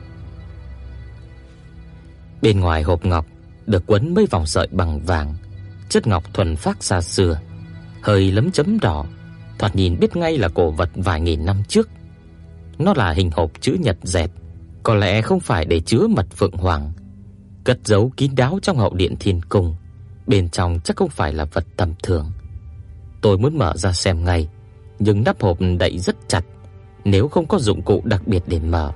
Bên ngoài hộp ngọc được quấn mấy vòng sợi bằng vàng, chất ngọc thuần phác xa xưa, hơi lấm chấm đỏ, thoạt nhìn biết ngay là cổ vật vài nghìn năm trước. Nó là hình hộp chữ nhật dẹt, có lẽ không phải để chứa mật phượng hoàng, cất giấu kín đáo trong hậu điện thiên cung, bên trong chắc không phải là vật tầm thường. Tôi muốn mở ra xem ngay, nhưng nắp hộp đậy rất chặt, nếu không có dụng cụ đặc biệt để mở,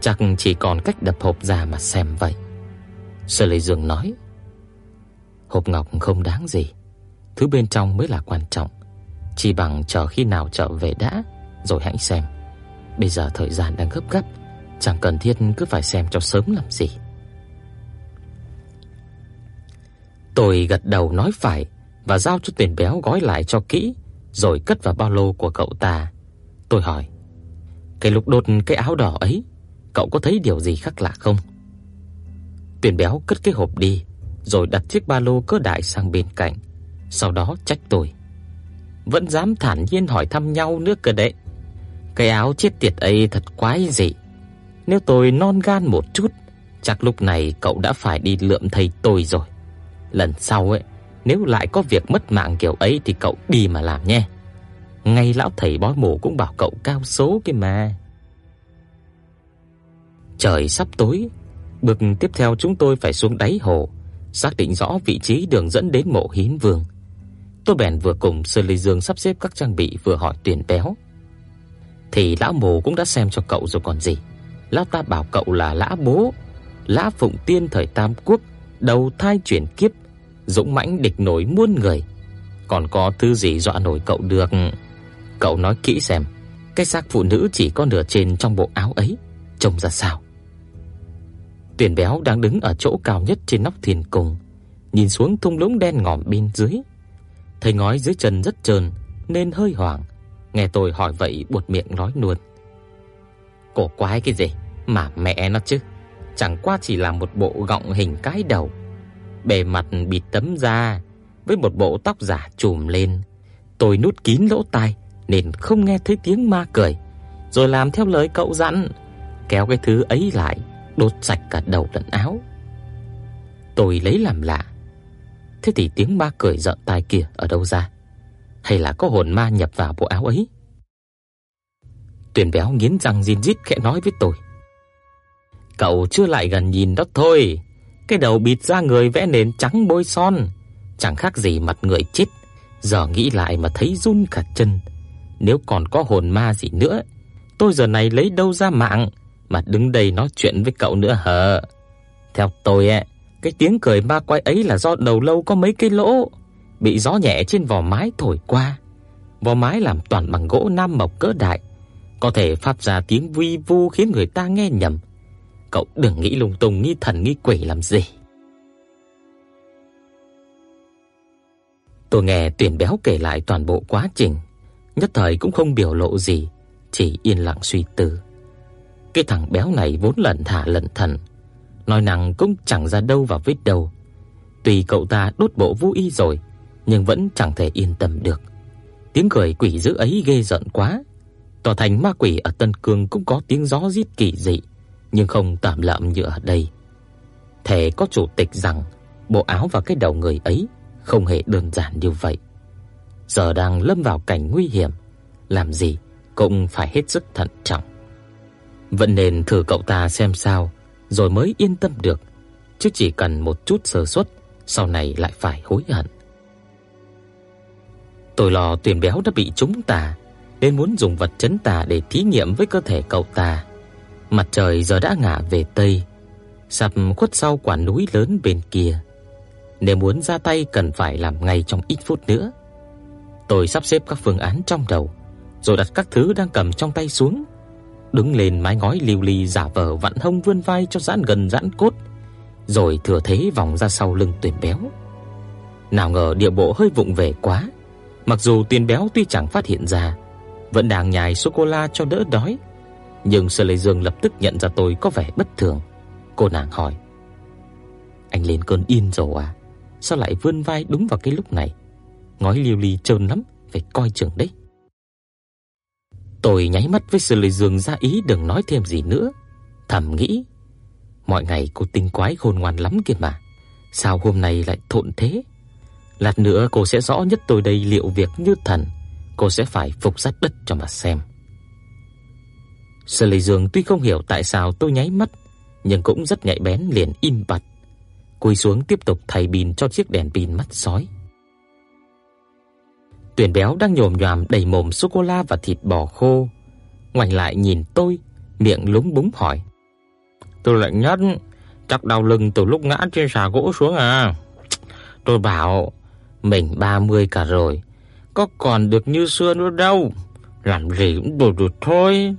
chắc chỉ còn cách đập hộp ra mà xem vậy. Sở Lệ Dương nói, hộp ngọc không đáng gì, thứ bên trong mới là quan trọng, chỉ bằng chờ khi nào trở về đã rồi hãy xem. Bây giờ thời gian đang gấp gáp, chẳng cần thiết cứ phải xem cho sớm làm gì. Tôi gật đầu nói phải và giao cho tiền béo gói lại cho kỹ, rồi cất vào ba lô của cậu ta. Tôi hỏi: cái lúc đốt cái áo đỏ ấy, cậu có thấy điều gì khác lạ không? Tiền béo cất cái hộp đi, rồi đặt chiếc ba lô cỡ đại sang bên cạnh, sau đó trách tôi. Vẫn dám thản nhiên hỏi thăm nhau nữa cơ đấy. Cái áo chết tiệt ấy thật quái dị. Nếu tôi non gan một chút, chắc lúc này cậu đã phải đi lượm thầy tôi rồi. Lần sau ấy, nếu lại có việc mất mạng kiểu ấy thì cậu đi mà làm nhé. Ngay lão thầy bói mù cũng bảo cậu cao số kia mà. Trời sắp tối, bước tiếp theo chúng tôi phải xuống đáy hồ, xác định rõ vị trí đường dẫn đến mộ Hiến Vương. Tôi bèn vừa cùng Sơ ly Dương sắp xếp các trang bị vừa hỏi tuyển béo. thì lão mù cũng đã xem cho cậu rồi còn gì. Lão ta bảo cậu là lã bố, lã phụng tiên thời Tam Quốc, đầu thai chuyển kiếp, dũng mãnh địch nổi muôn người. Còn có thứ gì dọa nổi cậu được? Cậu nói kỹ xem, cái xác phụ nữ chỉ có nửa trên trong bộ áo ấy trông ra sao? Tiền béo đang đứng ở chỗ cao nhất trên nóc thiền cung, nhìn xuống thung lũng đen ngòm bên dưới. Thấy ngói dưới chân rất trơn nên hơi hoảng, nghe tôi hỏi vậy buột miệng nói luôn. Cổ quái cái gì mà mẹ nó chứ, chẳng qua chỉ là một bộ gọng hình cái đầu, bề mặt bịt tấm da với một bộ tóc giả trùm lên. Tôi nút kín lỗ tai nên không nghe thấy tiếng ma cười, rồi làm theo lời cậu dặn, kéo cái thứ ấy lại, đốt sạch cả đầu lẫn áo. Tôi lấy làm lạ. Thế thì tiếng ma cười giận tai kia ở đâu ra? Hay là có hồn ma nhập vào bộ áo ấy? Tuyền béo nghiến răng rin rít khẽ nói với tôi. Cậu chưa lại gần nhìn đó thôi. Cái đầu bịt ra người vẽ nền trắng bôi son, chẳng khác gì mặt người chết. Giờ nghĩ lại mà thấy run cả chân. Nếu còn có hồn ma gì nữa, tôi giờ này lấy đâu ra mạng mà đứng đây nói chuyện với cậu nữa hả? Theo tôi ấy, cái tiếng cười ma quái ấy là do đầu lâu có mấy cái lỗ bị gió nhẹ trên vỏ mái thổi qua. Vỏ mái làm toàn bằng gỗ nam mộc cỡ đại, có thể phát ra tiếng vi vu khiến người ta nghe nhầm. Cậu đừng nghĩ lung tung nghi thần nghi quỷ làm gì. Tôi nghe Tuyển Béo kể lại toàn bộ quá trình, nhất thời cũng không biểu lộ gì, chỉ yên lặng suy tư. Cái thằng béo này vốn lẩn thả lẩn thần, nói năng cũng chẳng ra đâu vào vết đâu. Tuy cậu ta đốt bộ vũ y rồi, nhưng vẫn chẳng thể yên tâm được. Tiếng cười quỷ dữ ấy ghê rợn quá. Tòa thành ma quỷ ở Tân Cương cũng có tiếng gió rít kỳ dị, nhưng không tạm lạm như ở đây. Thề có chủ tịch rằng bộ áo và cái đầu người ấy không hề đơn giản như vậy. Giờ đang lâm vào cảnh nguy hiểm, làm gì cũng phải hết sức thận trọng. Vẫn nên thử cậu ta xem sao rồi mới yên tâm được, chứ chỉ cần một chút sơ suất, sau này lại phải hối hận. Tôi lo tuyển béo đã bị trúng tà, nên muốn dùng vật chấn tà để thí nghiệm với cơ thể cậu ta. Mặt trời giờ đã ngả về tây, sắp khuất sau quả núi lớn bên kia. Nếu muốn ra tay cần phải làm ngay trong ít phút nữa. Tôi sắp xếp các phương án trong đầu, rồi đặt các thứ đang cầm trong tay xuống, đứng lên mái ngói liu li giả vờ vặn hông vươn vai cho giãn gần giãn cốt, rồi thừa thế vòng ra sau lưng Tuyền béo. Nào ngờ địa bộ hơi vụng về quá, mặc dù Tuyền béo tuy chẳng phát hiện ra, vẫn đang nhai sô cô la cho đỡ đói, nhưng Sở Lệ Dương lập tức nhận ra tôi có vẻ bất thường. Cô nàng hỏi: "Anh lên cơn yên rồi à? Sao lại vươn vai đúng vào cái lúc này? Ngói liêu li trơn lắm, phải coi chừng đấy." Tôi nháy mắt với Sở Lệ Dương ra ý đừng nói thêm gì nữa, thầm nghĩ: Mọi ngày cô tinh quái khôn ngoan lắm kia mà, sao hôm nay lại thộn thế? Lát nữa cô sẽ rõ nhất tôi đây liệu việc như thần, cô sẽ phải phục sát đất cho mà xem. Sở Lệ Dương tuy không hiểu tại sao tôi nháy mắt, nhưng cũng rất nhạy bén liền im bặt. Cúi xuống tiếp tục thay pin cho chiếc đèn pin mắt sói. Tuyển béo đang nhồm nhòm đầy mồm sô cô la và thịt bò khô, ngoảnh lại nhìn tôi, miệng lúng búng hỏi: "Tôi lạnh nhất, chắc đau lưng từ lúc ngã trên xà gỗ xuống à?" Tôi bảo: "Mình 30 cả rồi, có còn được như xưa nữa đâu, làm gì cũng đủ được thôi."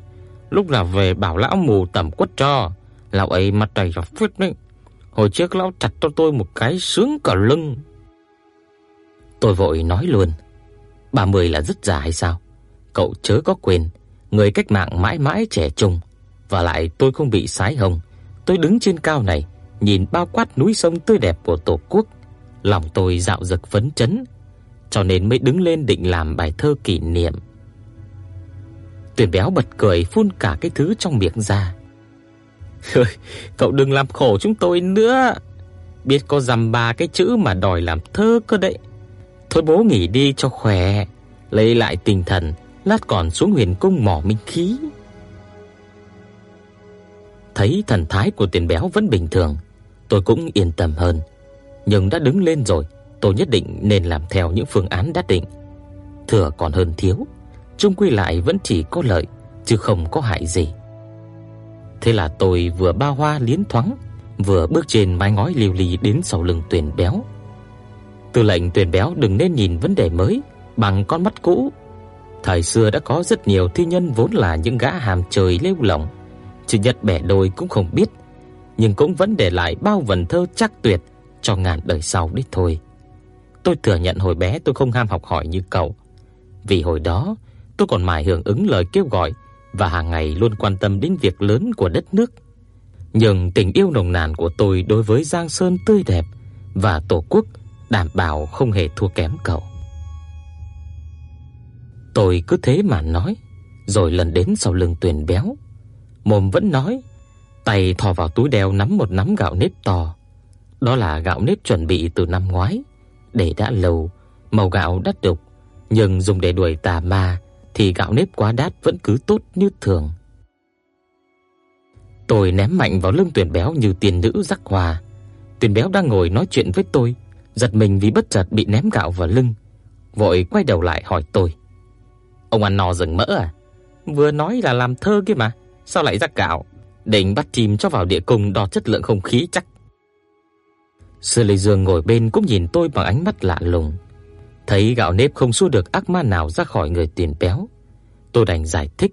Lúc nào về bảo lão mù tẩm quất cho, lão ấy mặt đầy ra phết đấy. Hồi trước lão chặt cho tôi một cái sướng cả lưng. Tôi vội nói luôn, 30 là rất già hay sao? Cậu chớ có quên, người cách mạng mãi mãi trẻ trung, và lại tôi không bị sái hồng. Tôi đứng trên cao này, nhìn bao quát núi sông tươi đẹp của Tổ quốc, lòng tôi dạo dực phấn chấn, cho nên mới đứng lên định làm bài thơ kỷ niệm. Tuyển béo bật cười phun cả cái thứ trong miệng ra. cậu đừng làm khổ chúng tôi nữa. Biết có dằm ba cái chữ mà đòi làm thơ cơ đấy. Thôi bố nghỉ đi cho khỏe, lấy lại tinh thần, lát còn xuống huyền cung mỏ minh khí. Thấy thần thái của tiền béo vẫn bình thường, tôi cũng yên tâm hơn. Nhưng đã đứng lên rồi, tôi nhất định nên làm theo những phương án đã định. Thừa còn hơn thiếu, chung quy lại vẫn chỉ có lợi, chứ không có hại gì. Thế là tôi vừa ba hoa liến thoáng, vừa bước trên mái ngói liều lì đến sau lưng Tuyền Béo. Tư lệnh Tuyền Béo đừng nên nhìn vấn đề mới bằng con mắt cũ. Thời xưa đã có rất nhiều thi nhân vốn là những gã hàm trời lêu lỏng, chỉ nhất bẻ đôi cũng không biết, nhưng cũng vẫn để lại bao vần thơ chắc tuyệt cho ngàn đời sau đấy thôi. Tôi thừa nhận hồi bé tôi không ham học hỏi như cậu, vì hồi đó tôi còn mải hưởng ứng lời kêu gọi và hàng ngày luôn quan tâm đến việc lớn của đất nước. Nhưng tình yêu nồng nàn của tôi đối với Giang Sơn tươi đẹp và Tổ quốc đảm bảo không hề thua kém cậu. Tôi cứ thế mà nói, rồi lần đến sau lưng Tuyền béo, mồm vẫn nói, tay thò vào túi đeo nắm một nắm gạo nếp to. Đó là gạo nếp chuẩn bị từ năm ngoái, để đã lâu, màu gạo đắt đục, nhưng dùng để đuổi tà ma thì gạo nếp quá đát vẫn cứ tốt như thường. Tôi ném mạnh vào lưng Tuyền béo như tiền nữ rắc hòa. Tuyền béo đang ngồi nói chuyện với tôi, giật mình vì bất chợt bị ném gạo vào lưng, vội quay đầu lại hỏi tôi: "Ông ăn no rừng mỡ à? Vừa nói là làm thơ kia mà, sao lại rắc gạo? Định bắt chim cho vào địa cung đo chất lượng không khí chắc." Sư Lệ Dương ngồi bên cũng nhìn tôi bằng ánh mắt lạ lùng. Thấy gạo nếp không xua được ác ma nào ra khỏi người tiền béo, tôi đành giải thích.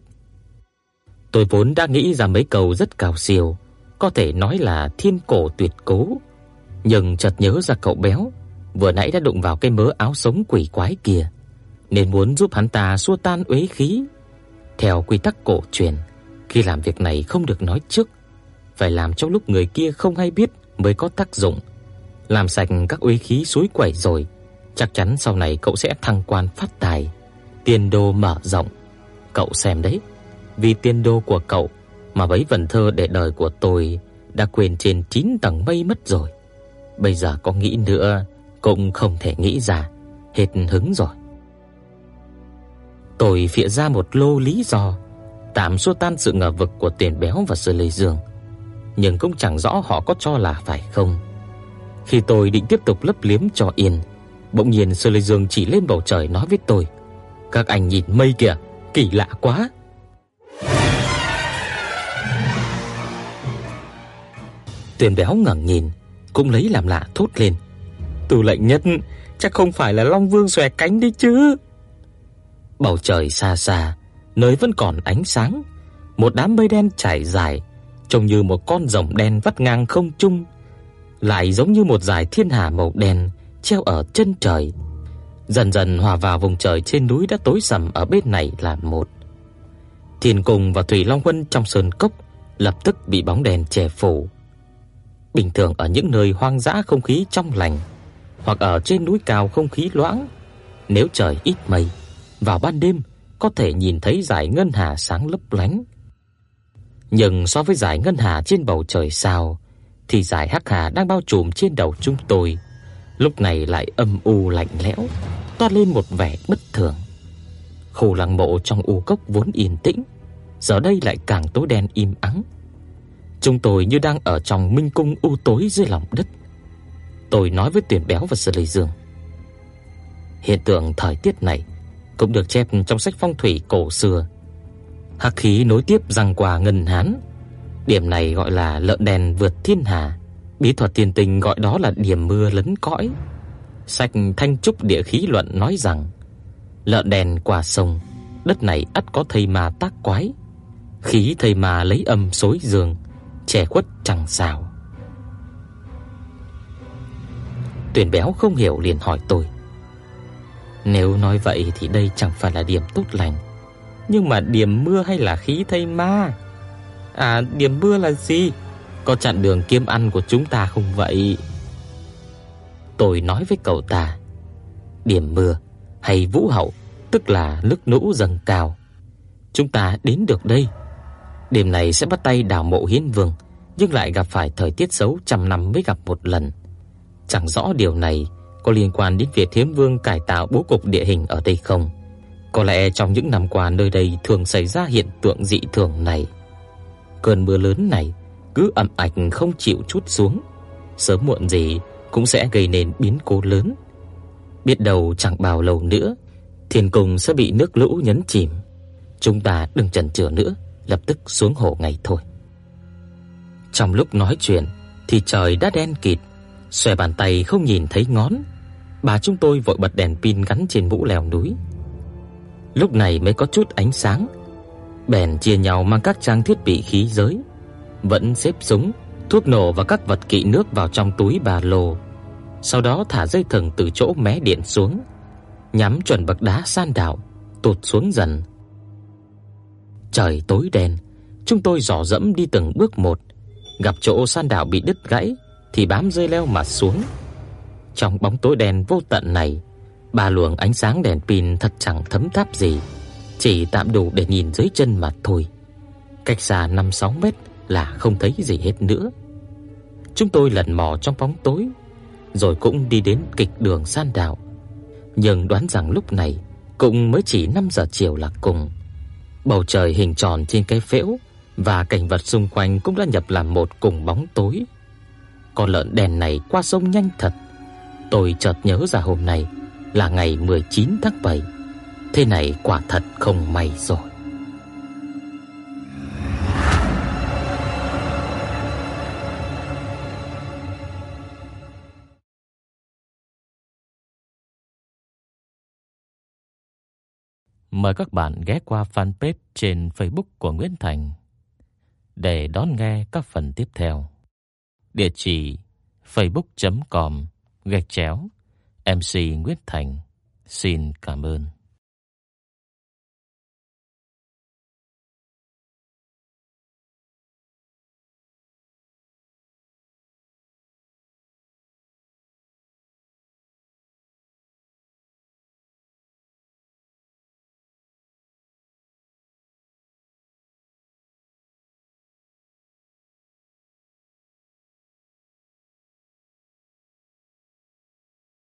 Tôi vốn đã nghĩ ra mấy câu rất cao siêu, có thể nói là thiên cổ tuyệt cố, nhưng chợt nhớ ra cậu béo vừa nãy đã đụng vào cái mớ áo sống quỷ quái kia, nên muốn giúp hắn ta xua tan uế khí. Theo quy tắc cổ truyền, khi làm việc này không được nói trước, phải làm trong lúc người kia không hay biết mới có tác dụng. Làm sạch các uế khí suối quẩy rồi, chắc chắn sau này cậu sẽ thăng quan phát tài, tiền đồ mở rộng. Cậu xem đấy, vì tiền đồ của cậu mà bấy vần thơ để đời của tôi đã quên trên 9 tầng mây mất rồi. Bây giờ có nghĩ nữa cũng không thể nghĩ ra, hết hứng rồi. Tôi phịa ra một lô lý do tạm xua tan sự ngờ vực của Tiền Béo và Sư Lê Dương, nhưng cũng chẳng rõ họ có cho là phải không. Khi tôi định tiếp tục lấp liếm cho yên, bỗng nhiên Sơ Lê Dương chỉ lên bầu trời nói với tôi: "Các anh nhìn mây kìa, kỳ lạ quá." Tuyền Béo ngẩng nhìn, cũng lấy làm lạ thốt lên. Tư lệnh nhất chắc không phải là Long Vương xòe cánh đi chứ. Bầu trời xa xa, nơi vẫn còn ánh sáng, một đám mây đen trải dài, trông như một con rồng đen vắt ngang không trung, lại giống như một dải thiên hà màu đen treo ở chân trời. Dần dần hòa vào vùng trời trên núi đã tối sầm ở bên này là một. Thiên Cung và Thủy Long Quân trong sơn cốc lập tức bị bóng đèn che phủ. Bình thường ở những nơi hoang dã không khí trong lành, hoặc ở trên núi cao không khí loãng, nếu trời ít mây, vào ban đêm có thể nhìn thấy dải ngân hà sáng lấp lánh. Nhưng so với dải ngân hà trên bầu trời sao, thì dải hắc hà đang bao trùm trên đầu chúng tôi, lúc này lại âm u lạnh lẽo, toát lên một vẻ bất thường. Khu lăng mộ trong u cốc vốn yên tĩnh, giờ đây lại càng tối đen im ắng. Chúng tôi như đang ở trong minh cung u tối dưới lòng đất. Tôi nói với Tuyển Béo và Sở Lệ Dương. Hiện tượng thời tiết này cũng được chép trong sách phong thủy cổ xưa. Hắc khí nối tiếp răng qua ngân hán. Điểm này gọi là lợn đèn vượt thiên hà. Bí thuật tiên tình gọi đó là điểm mưa lấn cõi. Sách Thanh trúc địa khí luận nói rằng lợn đèn qua sông, đất này ắt có thây ma tác quái. Khí thây ma lấy âm xối dương, trẻ khuất chẳng sao. Tuyển béo không hiểu liền hỏi tôi. Nếu nói vậy thì đây chẳng phải là điểm tốt lành, nhưng mà điểm mưa hay là khí thây ma? À, điểm mưa là gì? Có chặn đường kiếm ăn của chúng ta không vậy? Tôi nói với cậu ta, điểm mưa hay vũ hậu, tức là nước lũ dâng cao. Chúng ta đến được đây Đêm này sẽ bắt tay đào mộ Hiến Vương, nhưng lại gặp phải thời tiết xấu trăm năm mới gặp một lần. Chẳng rõ điều này có liên quan đến việc Hiến Vương cải tạo bố cục địa hình ở đây không. Có lẽ trong những năm qua nơi đây thường xảy ra hiện tượng dị thường này. Cơn mưa lớn này cứ ầm ạch không chịu chút xuống, sớm muộn gì cũng sẽ gây nên biến cố lớn. Biết đâu chẳng bao lâu nữa, thiên cung sẽ bị nước lũ nhấn chìm. Chúng ta đừng chần chừ nữa, lập tức xuống hồ ngay thôi. Trong lúc nói chuyện thì trời đã đen kịt, xòe bàn tay không nhìn thấy ngón. Bà chúng tôi vội bật đèn pin gắn trên mũ lèo núi. Lúc này mới có chút ánh sáng. Bèn chia nhau mang các trang thiết bị khí giới, vẫn xếp súng, thuốc nổ và các vật kỵ nước vào trong túi ba lô. Sau đó thả dây thừng từ chỗ mé điện xuống, nhắm chuẩn bậc đá san đảo, tụt xuống dần. Trời tối đen, chúng tôi dò dẫm đi từng bước một, gặp chỗ san đảo bị đứt gãy thì bám dây leo mà xuống. Trong bóng tối đen vô tận này, ba luồng ánh sáng đèn pin thật chẳng thấm tháp gì, chỉ tạm đủ để nhìn dưới chân mà thôi. Cách xa 5-6 mét là không thấy gì hết nữa. Chúng tôi lần mò trong bóng tối, rồi cũng đi đến kịch đường san đạo. Nhưng đoán rằng lúc này cũng mới chỉ 5 giờ chiều là cùng. Bầu trời hình tròn trên cái phễu và cảnh vật xung quanh cũng đã nhập làm một cùng bóng tối. Con lợn đèn này qua sông nhanh thật. Tôi chợt nhớ ra hôm nay là ngày 19 tháng 7. Thế này quả thật không may rồi. Mời các bạn ghé qua fanpage trên Facebook của Nguyễn Thành để đón nghe các phần tiếp theo. Địa chỉ facebook.com gạch chéo MC Nguyễn Thành. Xin cảm ơn.